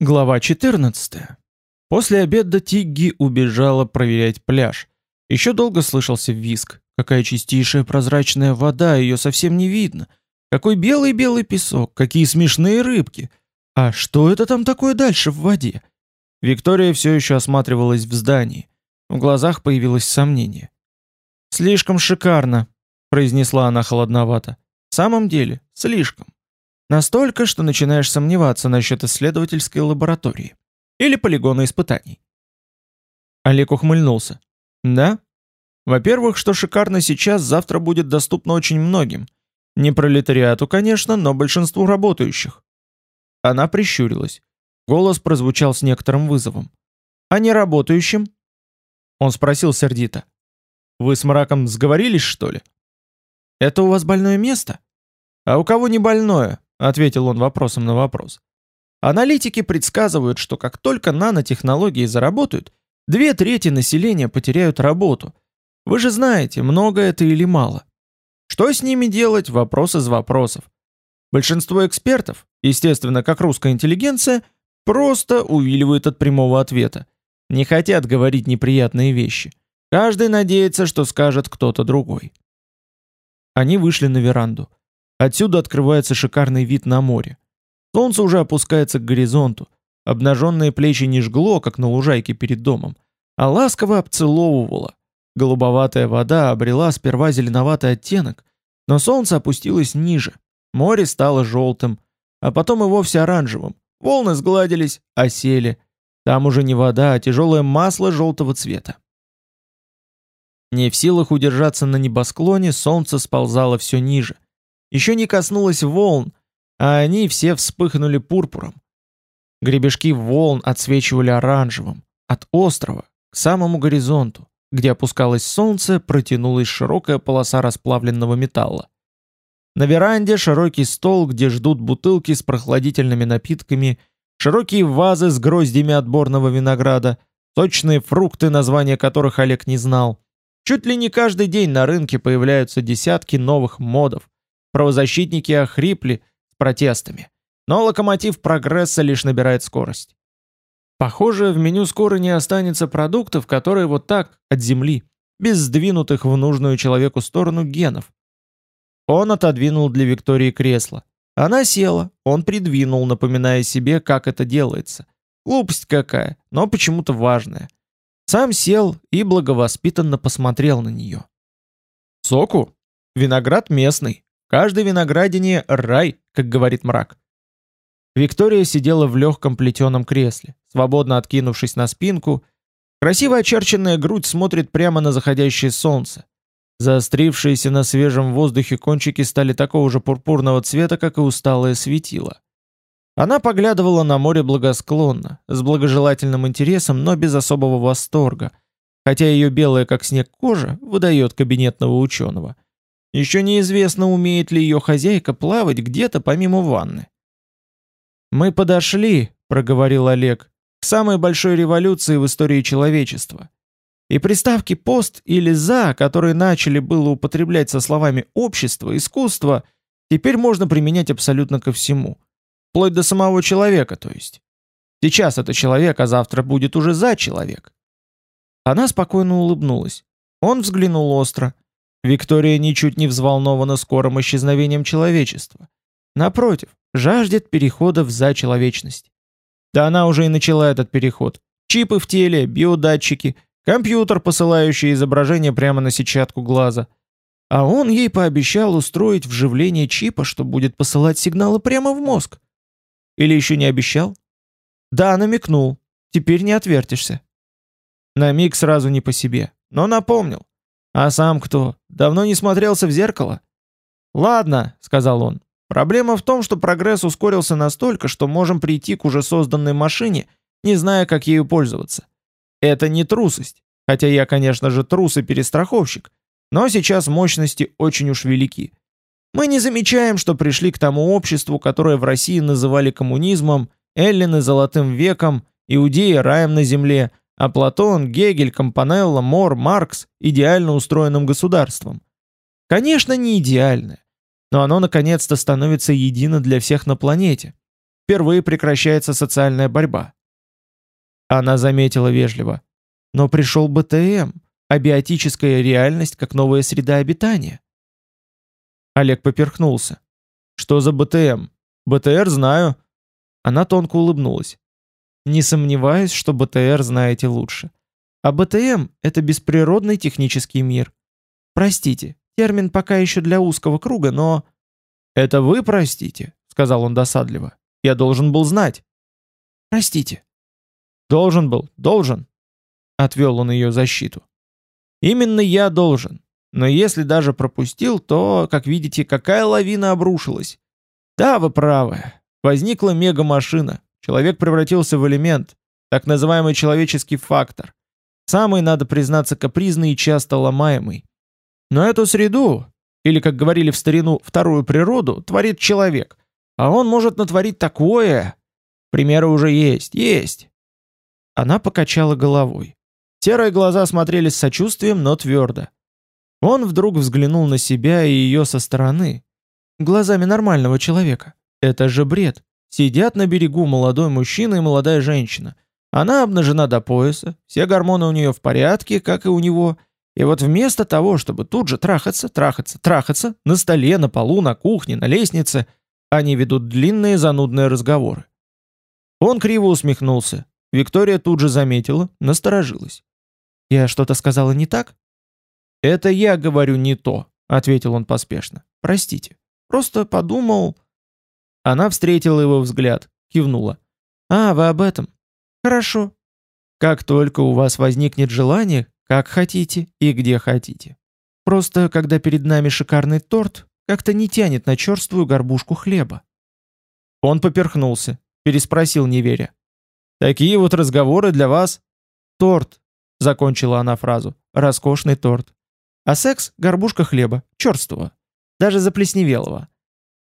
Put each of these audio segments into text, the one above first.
Глава 14. После обеда Тигги убежала проверять пляж. Еще долго слышался визг. Какая чистейшая прозрачная вода, ее совсем не видно. Какой белый-белый песок, какие смешные рыбки. А что это там такое дальше в воде? Виктория все еще осматривалась в здании. В глазах появилось сомнение. «Слишком шикарно», — произнесла она холодновато. «В самом деле, слишком. Настолько, что начинаешь сомневаться насчет исследовательской лаборатории. Или полигона испытаний. Олег ухмыльнулся. Да? Во-первых, что шикарно сейчас, завтра будет доступно очень многим. Не пролетариату, конечно, но большинству работающих. Она прищурилась. Голос прозвучал с некоторым вызовом. А не работающим? Он спросил сердито. Вы с мраком сговорились, что ли? Это у вас больное место? А у кого не больное? Ответил он вопросом на вопрос. Аналитики предсказывают, что как только нанотехнологии заработают, две трети населения потеряют работу. Вы же знаете, много это или мало. Что с ними делать, вопрос из вопросов. Большинство экспертов, естественно, как русская интеллигенция, просто увиливают от прямого ответа. Не хотят говорить неприятные вещи. Каждый надеется, что скажет кто-то другой. Они вышли на веранду. Отсюда открывается шикарный вид на море. Солнце уже опускается к горизонту. Обнаженные плечи не жгло, как на лужайке перед домом, а ласково обцеловывало. Голубоватая вода обрела сперва зеленоватый оттенок, но солнце опустилось ниже. Море стало желтым, а потом и вовсе оранжевым. Волны сгладились, осели. Там уже не вода, а тяжелое масло желтого цвета. Не в силах удержаться на небосклоне, солнце сползало все ниже еще не коснулась волн, а они все вспыхнули пурпуром. Гребешки волн отсвечивали оранжевым. От острова к самому горизонту, где опускалось солнце, протянулась широкая полоса расплавленного металла. На веранде широкий стол, где ждут бутылки с прохладительными напитками, широкие вазы с гроздями отборного винограда, точные фрукты, названия которых Олег не знал. Чуть ли не каждый день на рынке появляются десятки новых модов, Правозащитники охрипли с протестами, но локомотив прогресса лишь набирает скорость. Похоже, в меню скоро не останется продуктов, которые вот так, от земли, без сдвинутых в нужную человеку сторону генов. Он отодвинул для Виктории кресло. Она села, он придвинул, напоминая себе, как это делается. Глупость какая, но почему-то важная. Сам сел и благовоспитанно посмотрел на нее. Соку? Виноград местный. Каждый виноградине — рай, как говорит мрак. Виктория сидела в легком плетеном кресле, свободно откинувшись на спинку. Красиво очерченная грудь смотрит прямо на заходящее солнце. Заострившиеся на свежем воздухе кончики стали такого же пурпурного цвета, как и усталое светило. Она поглядывала на море благосклонно, с благожелательным интересом, но без особого восторга, хотя ее белая как снег кожа выдает кабинетного ученого. Еще неизвестно, умеет ли ее хозяйка плавать где-то помимо ванны. «Мы подошли», — проговорил Олег, — «к самой большой революции в истории человечества. И приставки «пост» или «за», которые начали было употреблять со словами «общество», «искусство», теперь можно применять абсолютно ко всему. Вплоть до самого человека, то есть. Сейчас это человек, а завтра будет уже за человек. Она спокойно улыбнулась. Он взглянул остро. Виктория ничуть не взволнована скорым исчезновением человечества. Напротив, жаждет перехода в зачеловечность. Да она уже и начала этот переход. Чипы в теле, биодатчики, компьютер, посылающий изображение прямо на сетчатку глаза. А он ей пообещал устроить вживление чипа, что будет посылать сигналы прямо в мозг. Или еще не обещал? Да, намекнул. Теперь не отвертишься. На миг сразу не по себе, но напомнил. А сам кто? Давно не смотрелся в зеркало? Ладно, сказал он. Проблема в том, что прогресс ускорился настолько, что можем прийти к уже созданной машине, не зная, как ею пользоваться. Это не трусость, хотя я, конечно же, трус и перестраховщик, но сейчас мощности очень уж велики. Мы не замечаем, что пришли к тому обществу, которое в России называли коммунизмом, эллины золотым веком, иудеи раем на земле – а Платон, Гегель, Компанелло, Мор, Маркс идеально устроенным государством. Конечно, не идеальное, но оно наконец-то становится едино для всех на планете. впервые прекращается социальная борьба. Она заметила вежливо. Но пришел БТМ, абиотическая реальность как новая среда обитания. Олег поперхнулся. Что за БТМ? БТР знаю. Она тонко улыбнулась. Не сомневаюсь, что БТР знаете лучше. А БТМ — это бесприродный технический мир. Простите, термин пока еще для узкого круга, но... «Это вы простите», — сказал он досадливо. «Я должен был знать». «Простите». «Должен был, должен», — отвел он ее защиту. «Именно я должен. Но если даже пропустил, то, как видите, какая лавина обрушилась. Да, вы правы. Возникла мегамашина. Человек превратился в элемент, так называемый человеческий фактор. Самый, надо признаться, капризный и часто ломаемый. Но эту среду, или, как говорили в старину, вторую природу, творит человек. А он может натворить такое. Примеры уже есть, есть. Она покачала головой. Серые глаза смотрели с сочувствием, но твердо. Он вдруг взглянул на себя и ее со стороны. Глазами нормального человека. Это же бред. Сидят на берегу молодой мужчина и молодая женщина. Она обнажена до пояса, все гормоны у нее в порядке, как и у него. И вот вместо того, чтобы тут же трахаться, трахаться, трахаться, на столе, на полу, на кухне, на лестнице, они ведут длинные занудные разговоры. Он криво усмехнулся. Виктория тут же заметила, насторожилась. «Я что-то сказала не так?» «Это я говорю не то», — ответил он поспешно. «Простите. Просто подумал...» Она встретила его взгляд, кивнула. «А, вы об этом? Хорошо. Как только у вас возникнет желание, как хотите и где хотите. Просто, когда перед нами шикарный торт, как-то не тянет на черствую горбушку хлеба». Он поперхнулся, переспросил, не веря. «Такие вот разговоры для вас?» «Торт», — закончила она фразу. «Роскошный торт. А секс — горбушка хлеба, черствого, даже заплесневелого.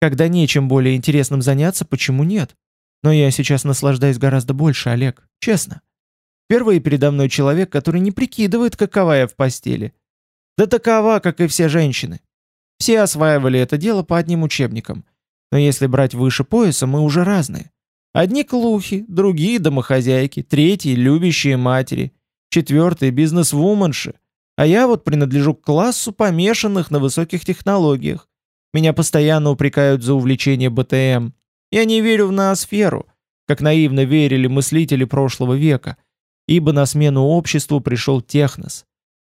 Когда нечем более интересным заняться, почему нет? Но я сейчас наслаждаюсь гораздо больше, Олег, честно. Впервые передо мной человек, который не прикидывает, какова я в постели. Да такова, как и все женщины. Все осваивали это дело по одним учебникам. Но если брать выше пояса, мы уже разные. Одни клухи, другие домохозяйки, третьи любящие матери, четвертые бизнес-вуменши — а я вот принадлежу к классу помешанных на высоких технологиях. Меня постоянно упрекают за увлечение БТМ. Я не верю в ноосферу, как наивно верили мыслители прошлого века, ибо на смену обществу пришел технос.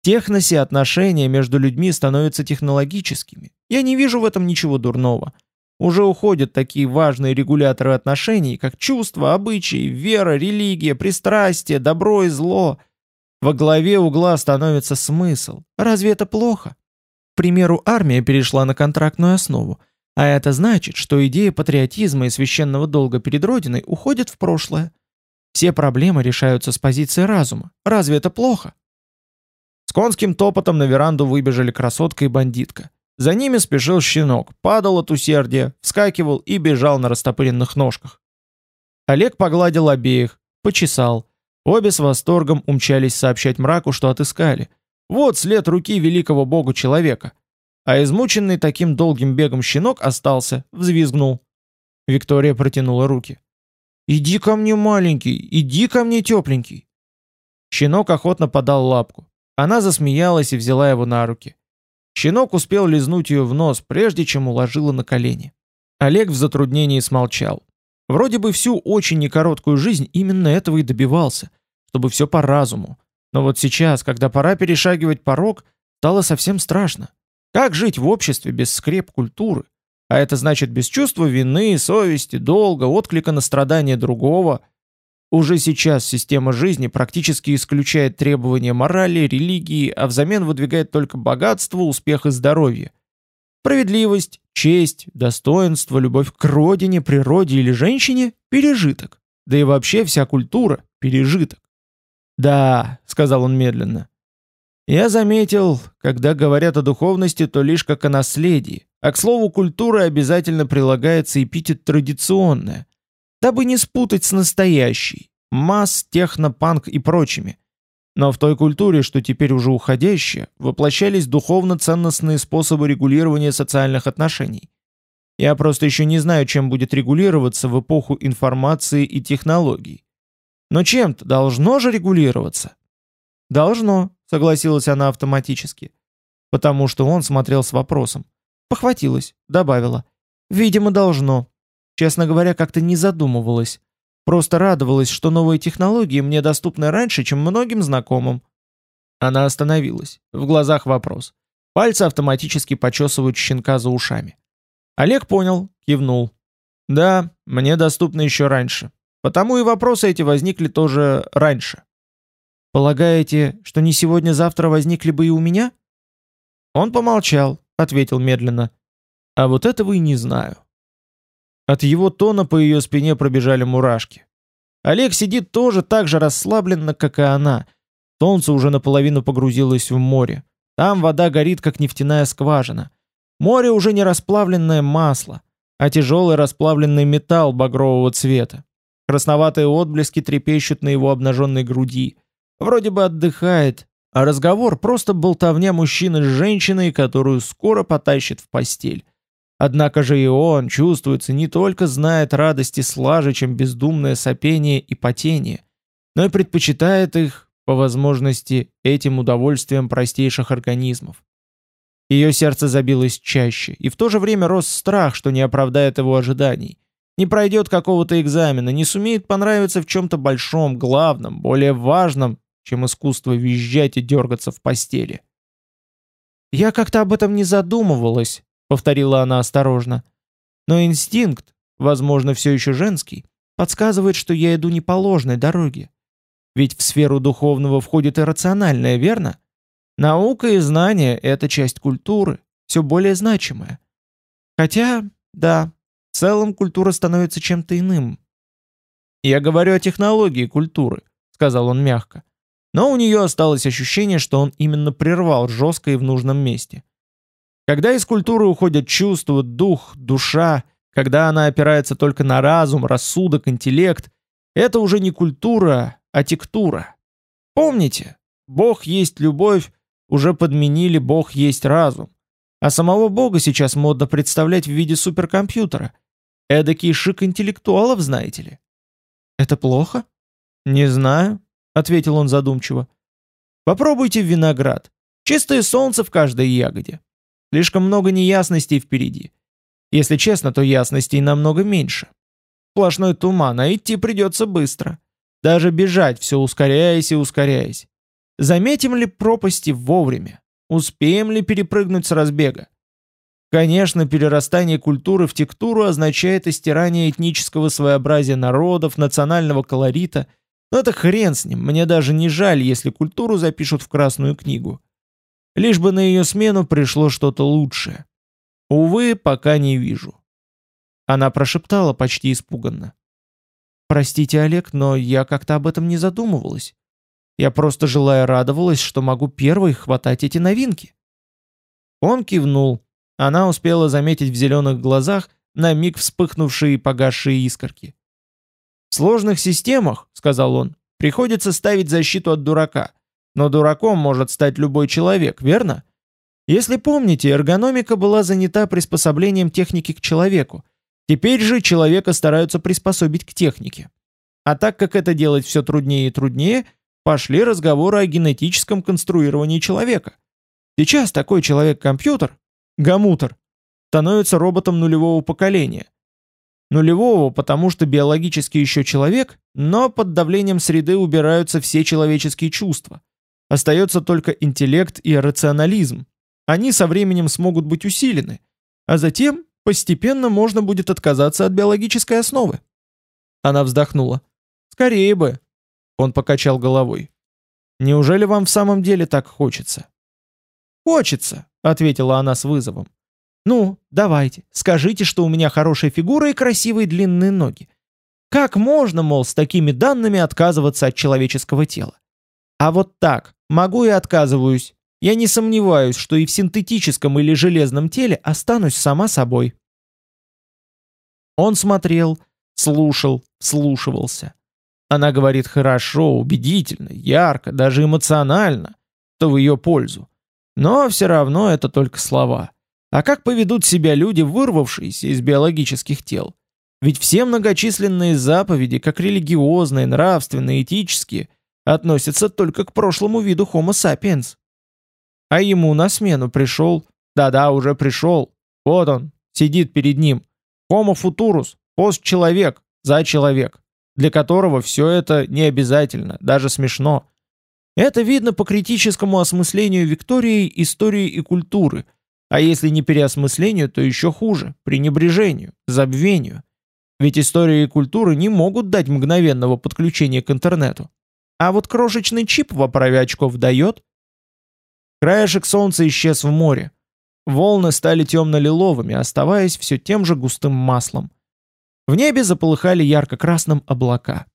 В техносе отношения между людьми становятся технологическими. Я не вижу в этом ничего дурного. Уже уходят такие важные регуляторы отношений, как чувства, обычаи, вера, религия, пристрастие, добро и зло – во главе угла становится смысл. Разве это плохо? Примеру, армия перешла на контрактную основу, а это значит, что идея патриотизма и священного долга перед Родиной уходит в прошлое. Все проблемы решаются с позиции разума. Разве это плохо? С конским топотом на веранду выбежали красотка и бандитка. За ними спешил щенок, падал от усердия, вскакивал и бежал на растопыренных ножках. Олег погладил обеих, почесал, Обе с восторгом умчались сообщать мраку, что отыскали. Вот след руки великого богу-человека. А измученный таким долгим бегом щенок остался, взвизгнул. Виктория протянула руки. «Иди ко мне, маленький, иди ко мне, тепленький». Щенок охотно подал лапку. Она засмеялась и взяла его на руки. Щенок успел лизнуть ее в нос, прежде чем уложила на колени. Олег в затруднении смолчал. Вроде бы всю очень некороткую жизнь именно этого и добивался чтобы все по разуму. Но вот сейчас, когда пора перешагивать порог, стало совсем страшно. Как жить в обществе без скреп культуры? А это значит без чувства вины, совести, долга, отклика на страдания другого. Уже сейчас система жизни практически исключает требования морали, религии, а взамен выдвигает только богатство, успех и здоровье. Справедливость, честь, достоинство, любовь к родине, природе или женщине – пережиток. Да и вообще вся культура – пережиток. «Да», — сказал он медленно. «Я заметил, когда говорят о духовности, то лишь как о наследии, а к слову культуры обязательно прилагается эпитет «традиционная», дабы не спутать с настоящей, масс, техно, панк и прочими. Но в той культуре, что теперь уже уходящая, воплощались духовно-ценностные способы регулирования социальных отношений. Я просто еще не знаю, чем будет регулироваться в эпоху информации и технологий. Но чем-то должно же регулироваться. Должно, согласилась она автоматически. Потому что он смотрел с вопросом. Похватилась, добавила. Видимо, должно. Честно говоря, как-то не задумывалась. Просто радовалась, что новые технологии мне доступны раньше, чем многим знакомым. Она остановилась. В глазах вопрос. Пальцы автоматически почесывают щенка за ушами. Олег понял, кивнул. Да, мне доступно еще раньше. Потому и вопросы эти возникли тоже раньше. Полагаете, что не сегодня-завтра возникли бы и у меня? Он помолчал, ответил медленно. А вот этого и не знаю. От его тона по ее спине пробежали мурашки. Олег сидит тоже так же расслабленно, как и она. Солнце уже наполовину погрузилось в море. Там вода горит, как нефтяная скважина. Море уже не расплавленное масло, а тяжелый расплавленный металл багрового цвета. Красноватые отблески трепещут на его обнаженной груди. Вроде бы отдыхает, а разговор просто болтовня мужчины с женщиной, которую скоро потащит в постель. Однако же и он, чувствуется, не только знает радости слаже, чем бездумное сопение и потение, но и предпочитает их, по возможности, этим удовольствием простейших организмов. Ее сердце забилось чаще, и в то же время рос страх, что не оправдает его ожиданий. Не пройдет какого-то экзамена, не сумеет понравиться в чем-то большом, главном, более важном, чем искусство визжать и дергаться в постели. «Я как-то об этом не задумывалась», — повторила она осторожно. «Но инстинкт, возможно, все еще женский, подсказывает, что я иду не по ложной дороге. Ведь в сферу духовного входит и рациональное, верно? Наука и знания — это часть культуры, все более значимая. Хотя, да, в целом культура становится чем-то иным. «Я говорю о технологии культуры», — сказал он мягко. Но у нее осталось ощущение, что он именно прервал жестко и в нужном месте. Когда из культуры уходят чувства, дух, душа, когда она опирается только на разум, рассудок, интеллект, это уже не культура, а тектура. Помните, Бог есть любовь, уже подменили Бог есть разум. А самого Бога сейчас модно представлять в виде суперкомпьютера. Эдакий шик интеллектуалов, знаете ли. Это плохо? Не знаю, ответил он задумчиво. Попробуйте виноград. Чистое солнце в каждой ягоде. Слишком много неясностей впереди. Если честно, то ясностей намного меньше. Сплошной туман, а идти придется быстро. Даже бежать, все ускоряясь и ускоряясь. Заметим ли пропасти вовремя? Успеем ли перепрыгнуть с разбега? Конечно, перерастание культуры в тектуру означает истирание этнического своеобразия народов, национального колорита – но это хрен с ним, мне даже не жаль, если культуру запишут в Красную книгу. Лишь бы на ее смену пришло что-то лучшее. Увы, пока не вижу. Она прошептала почти испуганно. «Простите, Олег, но я как-то об этом не задумывалась. Я просто желая радовалась, что могу первой хватать эти новинки». Он кивнул. Она успела заметить в зеленых глазах на миг вспыхнувшие и погасшие искорки. В сложных системах, сказал он, приходится ставить защиту от дурака. Но дураком может стать любой человек, верно? Если помните, эргономика была занята приспособлением техники к человеку. Теперь же человека стараются приспособить к технике. А так как это делать все труднее и труднее, пошли разговоры о генетическом конструировании человека. Сейчас такой человек-компьютер, гамутер, становится роботом нулевого поколения – Нулевого, потому что биологически еще человек, но под давлением среды убираются все человеческие чувства. Остается только интеллект и рационализм. Они со временем смогут быть усилены, а затем постепенно можно будет отказаться от биологической основы. Она вздохнула. «Скорее бы!» Он покачал головой. «Неужели вам в самом деле так хочется?» «Хочется», — ответила она с вызовом. Ну, давайте, скажите, что у меня хорошая фигура и красивые длинные ноги. Как можно, мол, с такими данными отказываться от человеческого тела? А вот так, могу и отказываюсь. Я не сомневаюсь, что и в синтетическом или железном теле останусь сама собой. Он смотрел, слушал, слушивался. Она говорит хорошо, убедительно, ярко, даже эмоционально, то в ее пользу. Но все равно это только слова. А как поведут себя люди, вырвавшиеся из биологических тел? Ведь все многочисленные заповеди, как религиозные, нравственные, этические, относятся только к прошлому виду Homo sapiens. А ему на смену пришел, да-да, уже пришел, вот он, сидит перед ним, Homo futurus, постчеловек, за человек, для которого все это не обязательно, даже смешно. Это видно по критическому осмыслению Виктории истории и культуры, а если не переосмыслению, то еще хуже, пренебрежению, забвению. Ведь история и культура не могут дать мгновенного подключения к интернету. А вот крошечный чип в оправе очков дает. Краешек солнца исчез в море. Волны стали темно-лиловыми, оставаясь все тем же густым маслом. В небе заполыхали ярко-красным облака.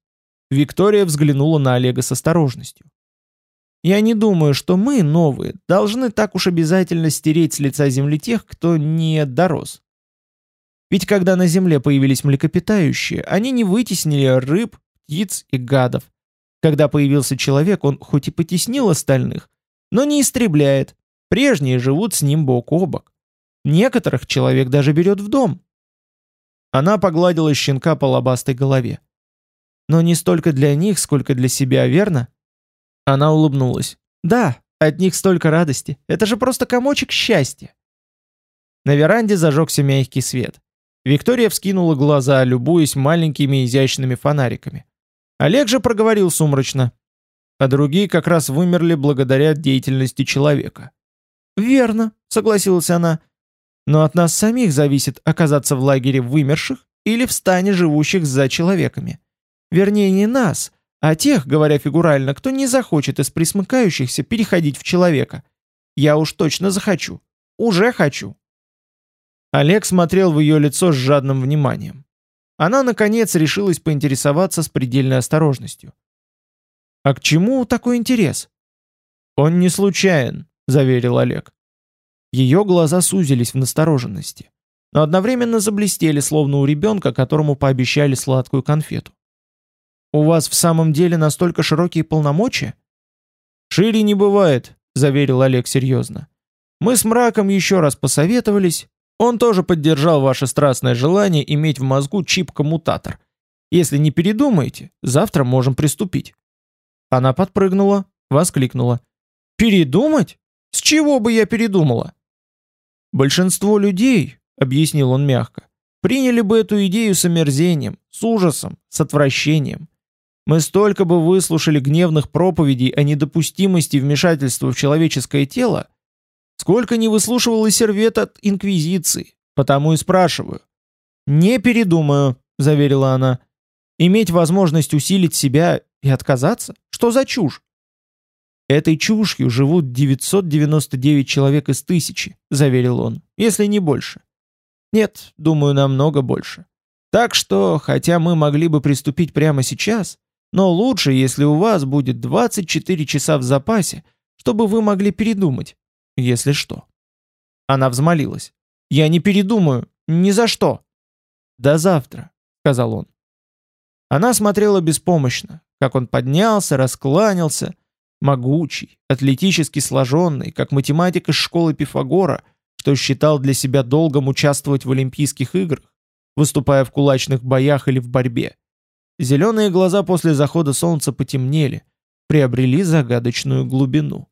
Виктория взглянула на Олега с осторожностью. «Я не думаю, что мы, новые, должны так уж обязательно стереть с лица земли тех, кто не дорос. Ведь когда на земле появились млекопитающие, они не вытеснили рыб, птиц и гадов. Когда появился человек, он хоть и потеснил остальных, но не истребляет. Прежние живут с ним бок о бок. Некоторых человек даже берет в дом. Она погладила щенка по лобастой голове. Но не столько для них, сколько для себя, верно? Она улыбнулась. Да, от них столько радости. Это же просто комочек счастья. На веранде зажегся мягкий свет. Виктория вскинула глаза, любуясь маленькими изящными фонариками. Олег же проговорил сумрачно. А другие как раз вымерли благодаря деятельности человека. «Верно», — согласилась она. «Но от нас самих зависит оказаться в лагере вымерших или в стане живущих за человеками. Вернее, не нас, а тех, говоря фигурально, кто не захочет из присмыкающихся переходить в человека. Я уж точно захочу. Уже хочу». Олег смотрел в ее лицо с жадным вниманием. Она, наконец, решилась поинтересоваться с предельной осторожностью. «А к чему такой интерес?» «Он не случайен», — заверил Олег. Ее глаза сузились в настороженности, но одновременно заблестели, словно у ребенка, которому пообещали сладкую конфету. «У вас в самом деле настолько широкие полномочия?» «Шире не бывает», — заверил Олег серьезно. «Мы с мраком еще раз посоветовались, он тоже поддержал ваше страстное желание иметь в мозгу чип-коммутатор. Если не передумаете, завтра можем приступить». Она подпрыгнула, воскликнула. «Передумать? С чего бы я передумала?» «Большинство людей», — объяснил он мягко, «приняли бы эту идею с омерзением, с ужасом, с отвращением. Мы столько бы выслушали гневных проповедей о недопустимости вмешательства в человеческое тело, Сколько не выслушивал и сервет от Инквизиции, потому и спрашиваю. «Не передумаю», — заверила она. «Иметь возможность усилить себя и отказаться? Что за чушь?» «Этой чушью живут 999 человек из тысячи», — заверил он, — «если не больше». «Нет, думаю, намного больше. Так что, хотя мы могли бы приступить прямо сейчас, но лучше, если у вас будет 24 часа в запасе, чтобы вы могли передумать если что. Она взмолилась. «Я не передумаю. Ни за что». «До завтра», — сказал он. Она смотрела беспомощно, как он поднялся, раскланялся, могучий, атлетически сложенный, как математик из школы Пифагора, что считал для себя долгом участвовать в Олимпийских играх, выступая в кулачных боях или в борьбе. Зеленые глаза после захода солнца потемнели, приобрели загадочную глубину.